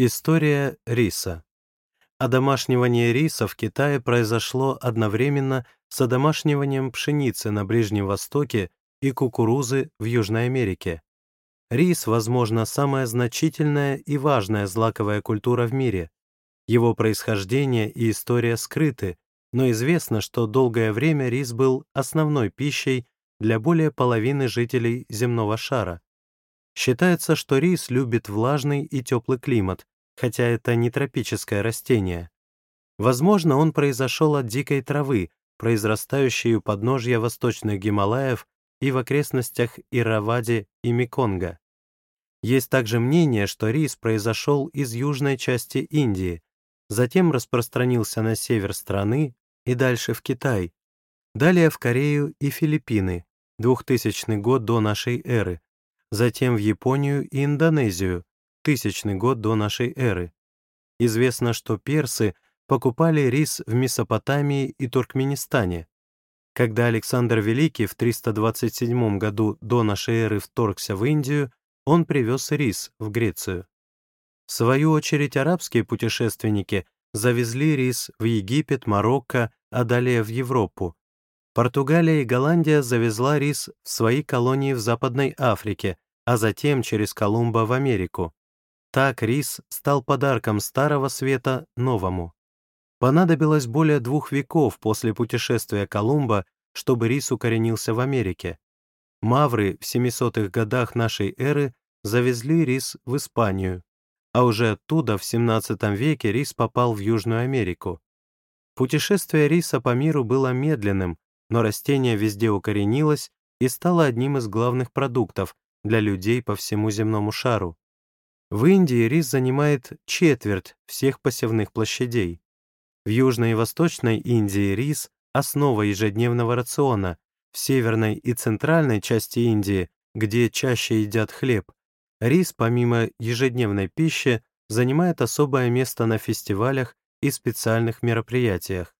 История риса. Одомашнивание риса в Китае произошло одновременно с одомашниванием пшеницы на Ближнем Востоке и кукурузы в Южной Америке. Рис, возможно, самая значительная и важная злаковая культура в мире. Его происхождение и история скрыты, но известно, что долгое время рис был основной пищей для более половины жителей земного шара. Считается, что рис любит влажный и теплый климат, хотя это не тропическое растение. Возможно, он произошел от дикой травы, произрастающей у подножья восточных Гималаев и в окрестностях Иравади и Меконга. Есть также мнение, что рис произошел из южной части Индии, затем распространился на север страны и дальше в Китай, далее в Корею и Филиппины, 2000 год до нашей эры, затем в Японию и Индонезию, тысячный год до нашей эры. Известно, что персы покупали рис в Месопотамии и Туркменистане. Когда Александр Великий в 327 году до нашей эры вторгся в Индию, он привез рис в Грецию. В свою очередь арабские путешественники завезли рис в Египет, Марокко, а далее в Европу, Португалия и Голландия завезла рис в свои колонии в Западной Африке, а затем через Колумба в Америку. Так рис стал подарком Старого Света новому. Понадобилось более двух веков после путешествия Колумба, чтобы рис укоренился в Америке. Мавры в 700-х годах нашей эры завезли рис в Испанию, а уже оттуда в 17 веке рис попал в Южную Америку. Путешествие риса по миру было медленным, но растение везде укоренилось и стало одним из главных продуктов для людей по всему земному шару. В Индии рис занимает четверть всех посевных площадей. В Южной и Восточной Индии рис — основа ежедневного рациона, в Северной и Центральной части Индии, где чаще едят хлеб, рис, помимо ежедневной пищи, занимает особое место на фестивалях и специальных мероприятиях.